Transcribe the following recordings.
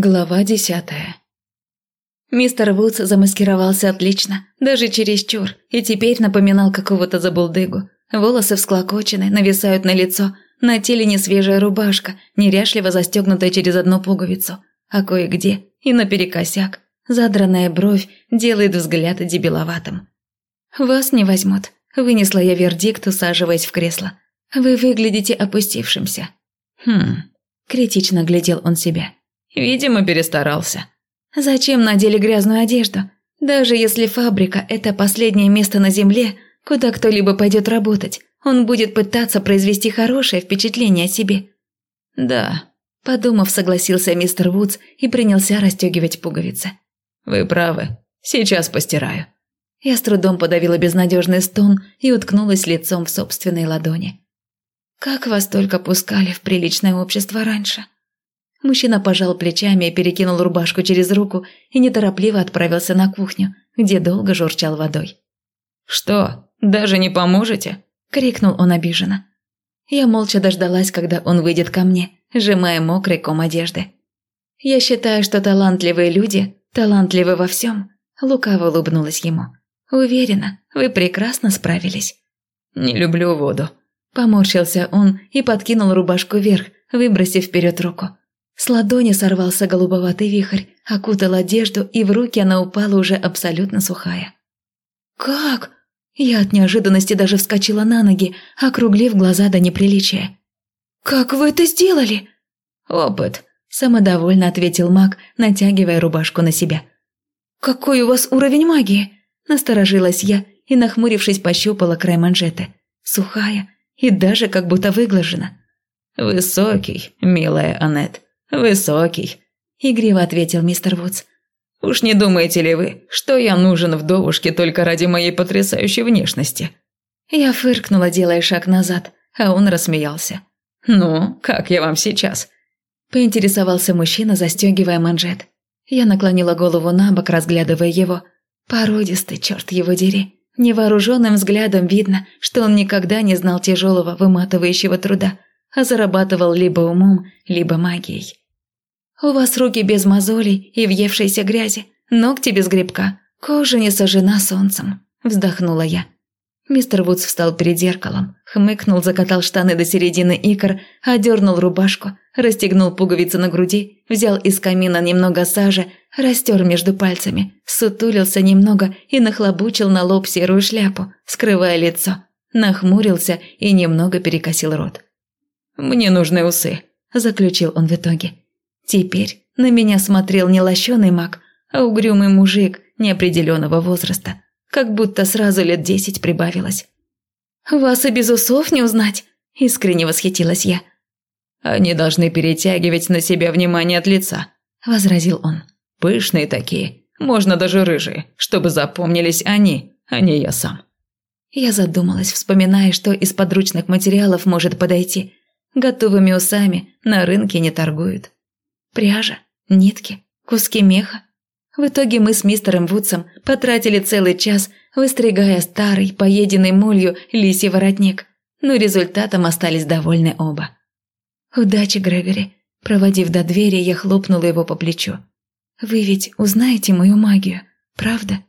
Глава десятая Мистер Вудс замаскировался отлично, даже чересчур, и теперь напоминал какого-то забулдыгу. Волосы всклокочены, нависают на лицо, на теле несвежая рубашка, неряшливо застегнутая через одну пуговицу, а кое-где и наперекосяк. Задранная бровь делает взгляд дебиловатым. «Вас не возьмут», – вынесла я вердикт, усаживаясь в кресло. «Вы выглядите опустившимся». «Хм...» – критично глядел он себя. «Видимо, перестарался». «Зачем надели грязную одежду? Даже если фабрика – это последнее место на земле, куда кто-либо пойдет работать, он будет пытаться произвести хорошее впечатление о себе». «Да», – подумав, согласился мистер Вудс и принялся расстегивать пуговицы. «Вы правы. Сейчас постираю». Я с трудом подавила безнадежный стон и уткнулась лицом в собственные ладони. «Как вас только пускали в приличное общество раньше?» Мужчина пожал плечами и перекинул рубашку через руку и неторопливо отправился на кухню, где долго журчал водой. «Что, даже не поможете?» – крикнул он обиженно. Я молча дождалась, когда он выйдет ко мне, сжимая мокрый ком одежды. «Я считаю, что талантливые люди талантливы во всем», – лукаво улыбнулась ему. «Уверена, вы прекрасно справились». «Не люблю воду», – поморщился он и подкинул рубашку вверх, выбросив вперед руку. С ладони сорвался голубоватый вихрь, окутал одежду, и в руки она упала уже абсолютно сухая. «Как?» Я от неожиданности даже вскочила на ноги, округлив глаза до неприличия. «Как вы это сделали?» «Опыт», – самодовольно ответил маг, натягивая рубашку на себя. «Какой у вас уровень магии?» – насторожилась я и, нахмурившись, пощупала край манжеты. Сухая и даже как будто выглажена. «Высокий, милая Аннет, высокий», – игриво ответил мистер Вудс. Уж не думаете ли вы, что я нужен вдовушке только ради моей потрясающей внешности?» Я фыркнула, делая шаг назад, а он рассмеялся. «Ну, как я вам сейчас?» Поинтересовался мужчина, застегивая манжет. Я наклонила голову на бок, разглядывая его. Породистый, черт его дери. Невооруженным взглядом видно, что он никогда не знал тяжелого, выматывающего труда, а зарабатывал либо умом, либо магией. У вас руки без мозолей и въевшейся грязи, ногти без грибка, кожа не сожжена солнцем», – вздохнула я. Мистер Вудс встал перед зеркалом, хмыкнул, закатал штаны до середины икр, одернул рубашку, расстегнул пуговицы на груди, взял из камина немного сажи, растер между пальцами, сутулился немного и нахлобучил на лоб серую шляпу, скрывая лицо, нахмурился и немного перекосил рот. «Мне нужны усы», – заключил он в итоге. Теперь на меня смотрел не лощеный маг, а угрюмый мужик неопределенного возраста, как будто сразу лет десять прибавилось. «Вас и без усов не узнать!» – искренне восхитилась я. «Они должны перетягивать на себя внимание от лица», – возразил он. «Пышные такие, можно даже рыжие, чтобы запомнились они, а не я сам». Я задумалась, вспоминая, что из подручных материалов может подойти. Готовыми усами на рынке не торгуют. Пряжа, нитки, куски меха. В итоге мы с мистером Вудсом потратили целый час, выстригая старый, поеденный молью лисий воротник, но результатом остались довольны оба. «Удачи, Грегори!» Проводив до двери, я хлопнула его по плечу. «Вы ведь узнаете мою магию, правда?»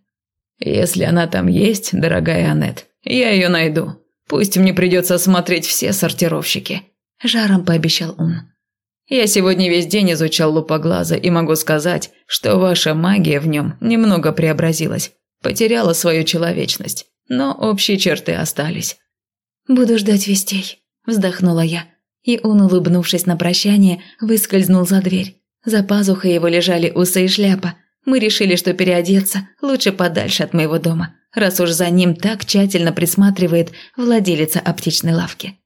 «Если она там есть, дорогая Аннет, я ее найду. Пусть мне придется осмотреть все сортировщики», – жаром пообещал он. Я сегодня весь день изучал лупоглаза и могу сказать, что ваша магия в нем немного преобразилась, потеряла свою человечность, но общие черты остались». «Буду ждать вестей», – вздохнула я. И он, улыбнувшись на прощание, выскользнул за дверь. За пазухой его лежали усы и шляпа. Мы решили, что переодеться лучше подальше от моего дома, раз уж за ним так тщательно присматривает владелица аптечной лавки.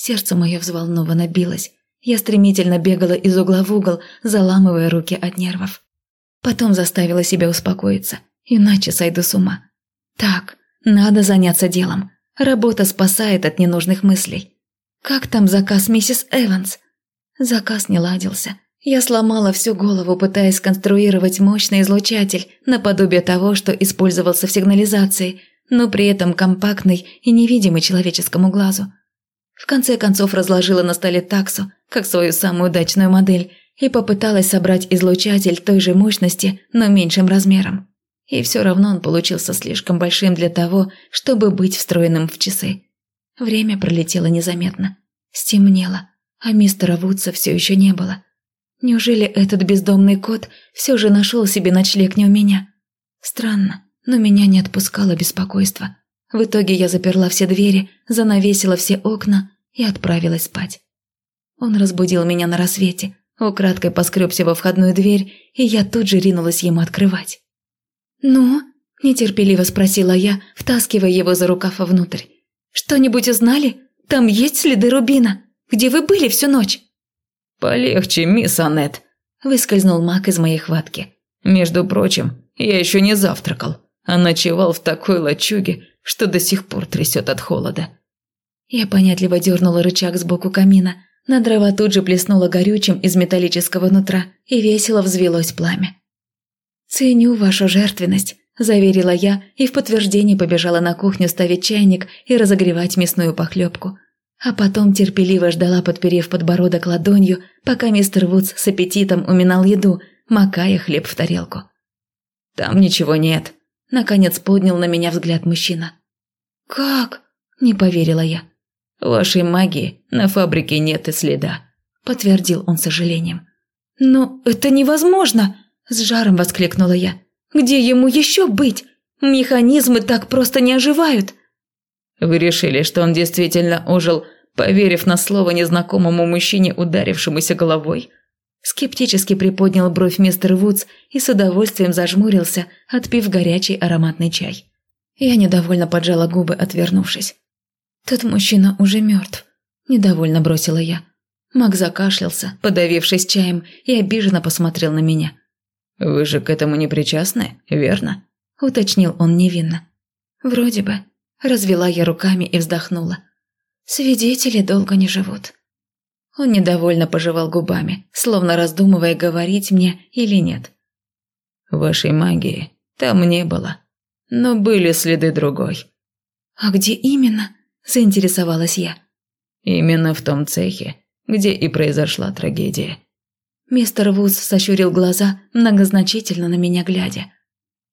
Сердце мое взволнованно билось. Я стремительно бегала из угла в угол, заламывая руки от нервов. Потом заставила себя успокоиться, иначе сойду с ума. Так, надо заняться делом. Работа спасает от ненужных мыслей. Как там заказ миссис Эванс? Заказ не ладился. Я сломала всю голову, пытаясь сконструировать мощный излучатель, наподобие того, что использовался в сигнализации, но при этом компактный и невидимый человеческому глазу. В конце концов разложила на столе таксу, как свою самую удачную модель, и попыталась собрать излучатель той же мощности, но меньшим размером. И все равно он получился слишком большим для того, чтобы быть встроенным в часы. Время пролетело незаметно. Стемнело, а мистера Вудса все еще не было. Неужели этот бездомный кот все же нашел себе ночлег не у меня? Странно, но меня не отпускало беспокойство. В итоге я заперла все двери, занавесила все окна и отправилась спать. Он разбудил меня на рассвете, украдкой поскребся во входную дверь, и я тут же ринулась ему открывать. «Ну?» – нетерпеливо спросила я, втаскивая его за рукав внутрь. «Что-нибудь узнали? Там есть следы рубина? Где вы были всю ночь?» «Полегче, мисс Аннет», – выскользнул маг из моей хватки. «Между прочим, я еще не завтракал, а ночевал в такой лачуге, что до сих пор трясет от холода». Я понятливо дернула рычаг сбоку камина. На дрова тут же плеснуло горючим из металлического нутра, и весело взвелось пламя. «Ценю вашу жертвенность», – заверила я и в подтверждение побежала на кухню ставить чайник и разогревать мясную похлебку. А потом терпеливо ждала, подперев подбородок ладонью, пока мистер Вудс с аппетитом уминал еду, макая хлеб в тарелку. «Там ничего нет», – наконец поднял на меня взгляд мужчина. «Как?» – не поверила я. «Вашей магии на фабрике нет и следа», – подтвердил он с сожалением. «Но это невозможно!» С жаром воскликнула я. «Где ему еще быть? Механизмы так просто не оживают!» «Вы решили, что он действительно ожил, поверив на слово незнакомому мужчине, ударившемуся головой?» Скептически приподнял бровь мистер Вудс и с удовольствием зажмурился, отпив горячий ароматный чай. Я недовольно поджала губы, отвернувшись. «Тот мужчина уже мертв», – недовольно бросила я. Мак закашлялся, подавившись чаем, и обиженно посмотрел на меня. «Вы же к этому не причастны, верно?» – уточнил он невинно. «Вроде бы». Развела я руками и вздохнула. «Свидетели долго не живут». Он недовольно пожевал губами, словно раздумывая, говорить мне или нет. «Вашей магии там не было, но были следы другой». «А где именно?» – заинтересовалась я. «Именно в том цехе, где и произошла трагедия». Мистер Вуз сощурил глаза, многозначительно на меня глядя.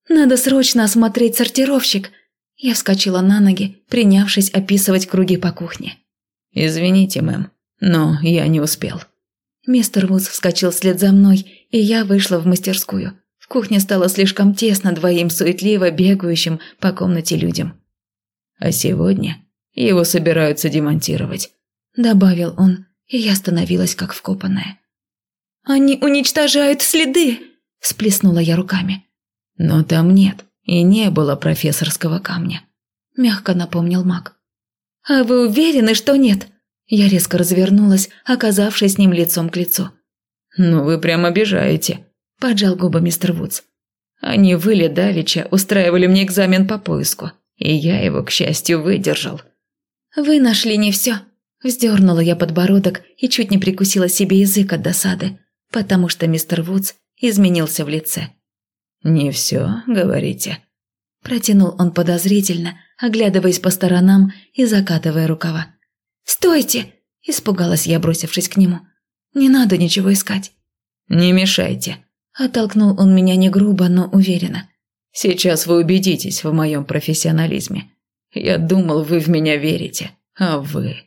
«Надо срочно осмотреть сортировщик!» Я вскочила на ноги, принявшись описывать круги по кухне. «Извините, мэм, но я не успел». Мистер Вуз вскочил вслед за мной, и я вышла в мастерскую. В кухне стало слишком тесно двоим суетливо бегающим по комнате людям. «А сегодня его собираются демонтировать», – добавил он, и я становилась как вкопанная. «Они уничтожают следы!» – всплеснула я руками. «Но там нет и не было профессорского камня», – мягко напомнил маг. «А вы уверены, что нет?» Я резко развернулась, оказавшись с ним лицом к лицу. «Ну вы прям обижаете», – поджал губы мистер Вудс. «Они выли давеча устраивали мне экзамен по поиску, и я его, к счастью, выдержал». «Вы нашли не все», – вздернула я подбородок и чуть не прикусила себе язык от досады потому что мистер Вудс изменился в лице. «Не все, говорите?» Протянул он подозрительно, оглядываясь по сторонам и закатывая рукава. «Стойте!» – испугалась я, бросившись к нему. «Не надо ничего искать». «Не мешайте», – оттолкнул он меня не грубо, но уверенно. «Сейчас вы убедитесь в моем профессионализме. Я думал, вы в меня верите, а вы...»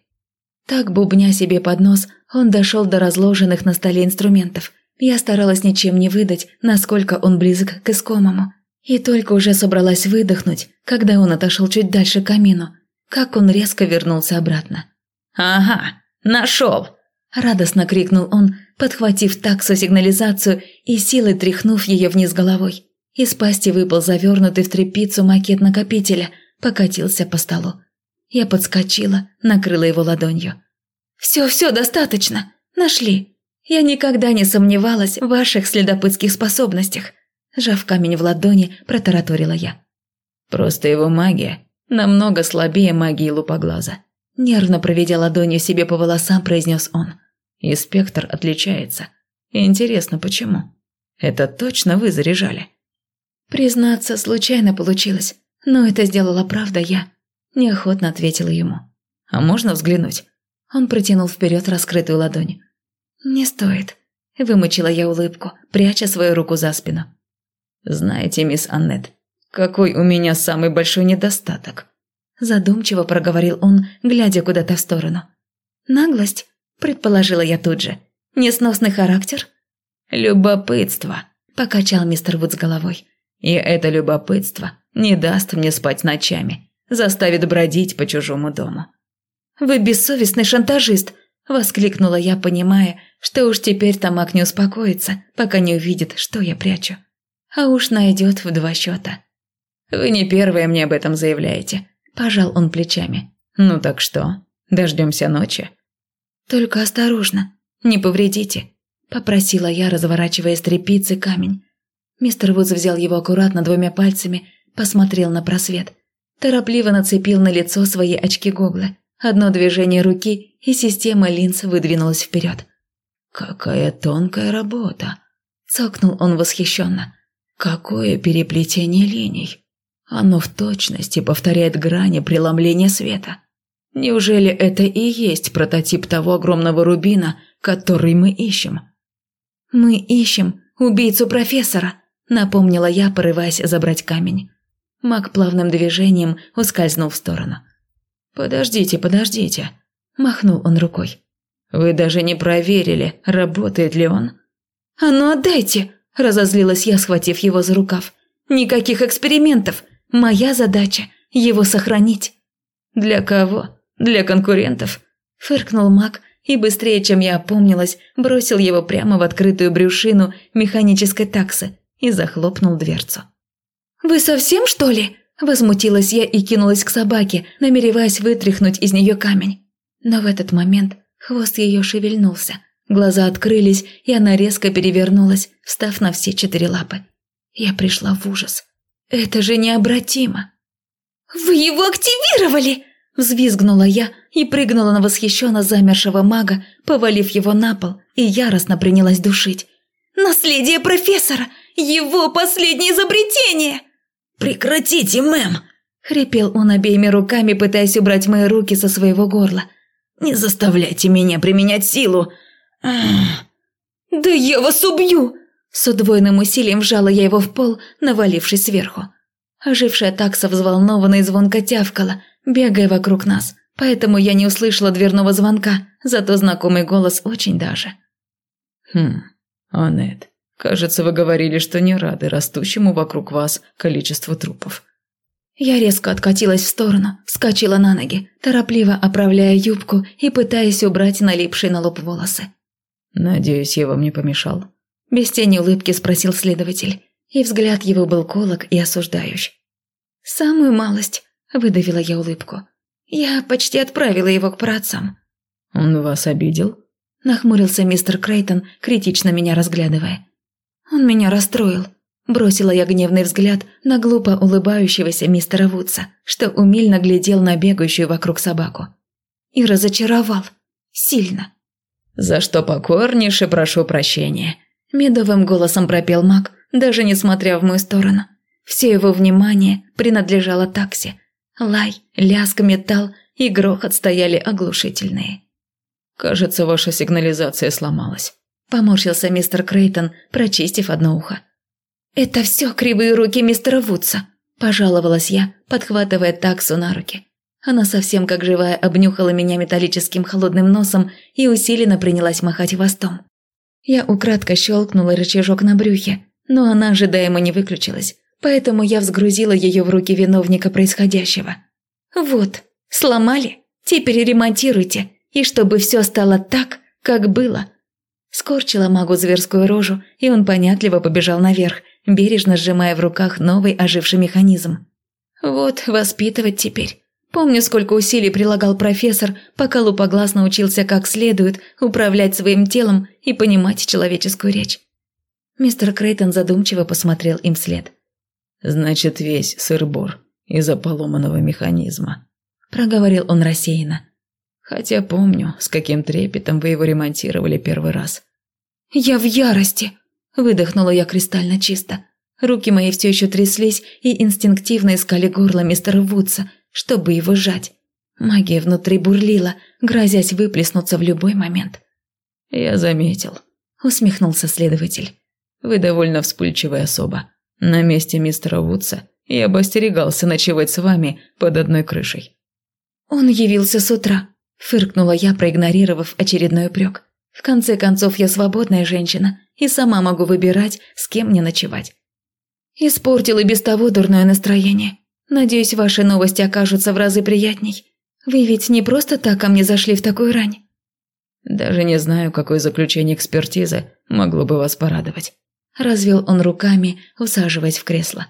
Так, бубня себе под нос, он дошел до разложенных на столе инструментов. Я старалась ничем не выдать, насколько он близок к искомому. И только уже собралась выдохнуть, когда он отошел чуть дальше к камину, как он резко вернулся обратно. «Ага, нашел!» – радостно крикнул он, подхватив таксу сигнализацию и силой тряхнув ее вниз головой. Из пасти выпал завернутый в тряпицу макет накопителя, покатился по столу. Я подскочила, накрыла его ладонью. «Все, все, достаточно. Нашли. Я никогда не сомневалась в ваших следопытских способностях», сжав камень в ладони, протараторила я. «Просто его магия намного слабее магии лупоглаза», нервно проведя ладонью себе по волосам, произнес он. «И спектр отличается. Интересно, почему? Это точно вы заряжали?» «Признаться, случайно получилось, но это сделала правда я», неохотно ответила ему. «А можно взглянуть?» Он протянул вперед раскрытую ладонь. «Не стоит». Вымучила я улыбку, пряча свою руку за спину. «Знаете, мисс Аннет, какой у меня самый большой недостаток?» Задумчиво проговорил он, глядя куда-то в сторону. «Наглость?» – предположила я тут же. «Несносный характер?» «Любопытство», – покачал мистер Вуд с головой. «И это любопытство не даст мне спать ночами, заставит бродить по чужому дому». «Вы бессовестный шантажист!» – воскликнула я, понимая, что уж теперь Тамак не успокоится, пока не увидит, что я прячу. А уж найдет в два счета. «Вы не первые мне об этом заявляете», – пожал он плечами. «Ну так что, дождемся ночи?» «Только осторожно, не повредите», – попросила я, разворачивая с тряпицы камень. Мистер Вудс взял его аккуратно двумя пальцами, посмотрел на просвет. Торопливо нацепил на лицо свои очки-гоглы. Одно движение руки, и система линз выдвинулась вперед. «Какая тонкая работа!» – цокнул он восхищенно. «Какое переплетение линий! Оно в точности повторяет грани преломления света. Неужели это и есть прототип того огромного рубина, который мы ищем?» «Мы ищем убийцу профессора», – напомнила я, порываясь забрать камень. Маг плавным движением ускользнул в сторону. «Подождите, подождите», – махнул он рукой. «Вы даже не проверили, работает ли он?» «А ну отдайте!» – разозлилась я, схватив его за рукав. «Никаких экспериментов! Моя задача – его сохранить!» «Для кого? Для конкурентов?» – фыркнул маг и быстрее, чем я опомнилась, бросил его прямо в открытую брюшину механической таксы и захлопнул дверцу. «Вы совсем, что ли?» Возмутилась я и кинулась к собаке, намереваясь вытряхнуть из нее камень. Но в этот момент хвост ее шевельнулся. Глаза открылись, и она резко перевернулась, встав на все четыре лапы. Я пришла в ужас. Это же необратимо. «Вы его активировали!» Взвизгнула я и прыгнула на восхищенно замершего мага, повалив его на пол, и яростно принялась душить. «Наследие профессора! Его последнее изобретение!» «Прекратите, мэм!» – хрипел он обеими руками, пытаясь убрать мои руки со своего горла. «Не заставляйте меня применять силу!» «Да я вас убью!» С удвоенным усилием вжала я его в пол, навалившись сверху. Ожившая такса взволнованно и звонко тявкала, бегая вокруг нас, поэтому я не услышала дверного звонка, зато знакомый голос очень даже. «Хм, Аннет, Кажется, вы говорили, что не рады растущему вокруг вас количеству трупов. Я резко откатилась в сторону, вскочила на ноги, торопливо оправляя юбку и пытаясь убрать налипшие на лоб волосы. «Надеюсь, я вам не помешал?» Без тени улыбки спросил следователь, и взгляд его был колок и осуждающий. «Самую малость», – выдавила я улыбку. «Я почти отправила его к праотцам». «Он вас обидел?» – нахмурился мистер Крейтон, критично меня разглядывая. Он меня расстроил. Бросила я гневный взгляд на глупо улыбающегося мистера Вудса, что умильно глядел на бегающую вокруг собаку. И разочаровал. Сильно. «За что покорнейше прошу прощения», – медовым голосом пропел маг, даже не смотря в мою сторону. Все его внимание принадлежало такси. Лай, лязг, металл и грохот стояли оглушительные. «Кажется, ваша сигнализация сломалась». Поморщился мистер Крейтон, прочистив одно ухо. «Это все кривые руки мистера Вудса», – пожаловалась я, подхватывая таксу на руки. Она совсем как живая обнюхала меня металлическим холодным носом и усиленно принялась махать хвостом. Я украдко щелкнула рычажок на брюхе, но она ожидаемо не выключилась, поэтому я взгрузила ее в руки виновника происходящего. «Вот, сломали? Теперь ремонтируйте, и чтобы все стало так, как было», Скорчила магу зверскую рожу, и он понятливо побежал наверх, бережно сжимая в руках новый оживший механизм. Вот воспитывать теперь. Помню, сколько усилий прилагал профессор, пока лупоглаз научился как следует управлять своим телом и понимать человеческую речь. Мистер Крейтон задумчиво посмотрел им вслед. «Значит, весь сыр-бор из-за поломанного механизма», – проговорил он рассеянно. Хотя помню, с каким трепетом вы его ремонтировали первый раз. «Я в ярости!» – выдохнула я кристально чисто. Руки мои все еще тряслись и инстинктивно искали горло мистера Вудса, чтобы его сжать. Магия внутри бурлила, грозясь выплеснуться в любой момент. «Я заметил. – усмехнулся следователь. «Вы довольно вспыльчивая особа. На месте мистера Вудса я бы остерегался ночевать с вами под одной крышей». «Он явился с утра», – фыркнула я, проигнорировав очередной упрек. «В конце концов, я свободная женщина и сама могу выбирать, с кем мне ночевать». «Испортил и без того дурное настроение. Надеюсь, ваши новости окажутся в разы приятней. Вы ведь не просто так ко мне зашли в такую рань». «Даже не знаю, какое заключение экспертизы могло бы вас порадовать». Развел он руками, усаживаясь в кресло.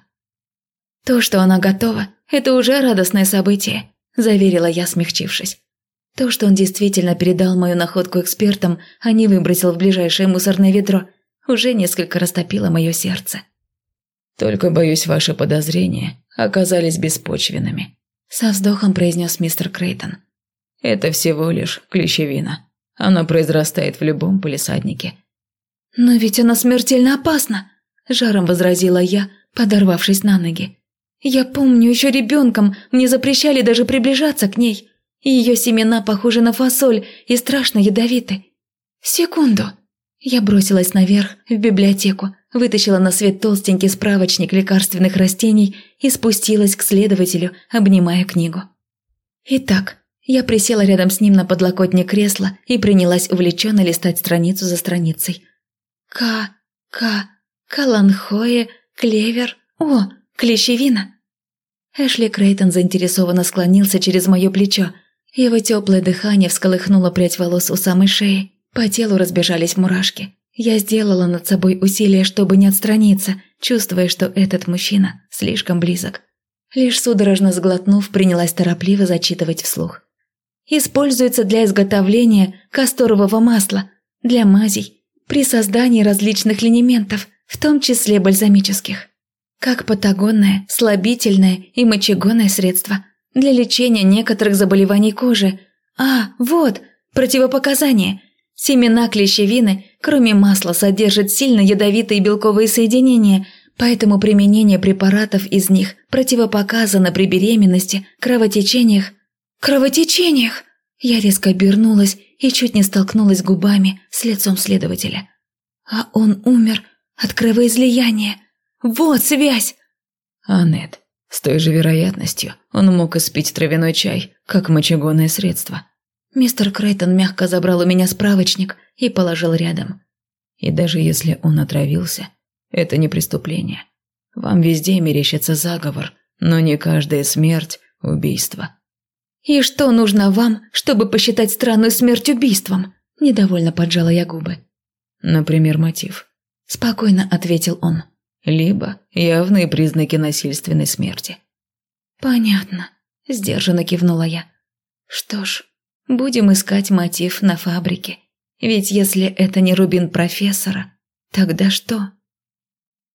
«То, что она готова, это уже радостное событие», – заверила я, смягчившись. То, что он действительно передал мою находку экспертам, а не выбросил в ближайшее мусорное ведро, уже несколько растопило мое сердце. «Только, боюсь, ваши подозрения оказались беспочвенными», – со вздохом произнес мистер Крейтон. «Это всего лишь клещевина. Она произрастает в любом полисаднике». «Но ведь она смертельно опасна», – жаром возразила я, подорвавшись на ноги. Я помню, еще ребенком мне запрещали даже приближаться к ней. Ее семена похожи на фасоль и страшно ядовиты. Секунду. Я бросилась наверх, в библиотеку, вытащила на свет толстенький справочник лекарственных растений и спустилась к следователю, обнимая книгу. Итак, я присела рядом с ним на подлокотник кресла и принялась увлеченно листать страницу за страницей. К, К, Каланхое, Клевер, О, Клещевина!» Эшли Крейтон заинтересованно склонился через мое плечо. Его теплое дыхание всколыхнуло прядь волос у самой шеи. По телу разбежались мурашки. Я сделала над собой усилие, чтобы не отстраниться, чувствуя, что этот мужчина слишком близок. Лишь судорожно сглотнув, принялась торопливо зачитывать вслух. Используется для изготовления касторового масла, для мазей, при создании различных линементов, в том числе бальзамических как патагонное, слабительное и мочегонное средство для лечения некоторых заболеваний кожи. А, вот, противопоказания. Семена клещевины, кроме масла, содержат сильно ядовитые белковые соединения, поэтому применение препаратов из них противопоказано при беременности, кровотечениях. Кровотечениях! Я резко обернулась и чуть не столкнулась губами с лицом следователя. А он умер от кровоизлияния. Вот связь!» Аннет, с той же вероятностью он мог испить травяной чай, как мочегонное средство. Мистер Крейтон мягко забрал у меня справочник и положил рядом. И даже если он отравился, это не преступление. Вам везде мерещится заговор, но не каждая смерть – убийство. «И что нужно вам, чтобы посчитать странную смерть убийством?» – недовольно поджала я губы. «Например, мотив», – спокойно ответил он либо явные признаки насильственной смерти. «Понятно», – сдержанно кивнула я. «Что ж, будем искать мотив на фабрике. Ведь если это не рубин профессора, тогда что?»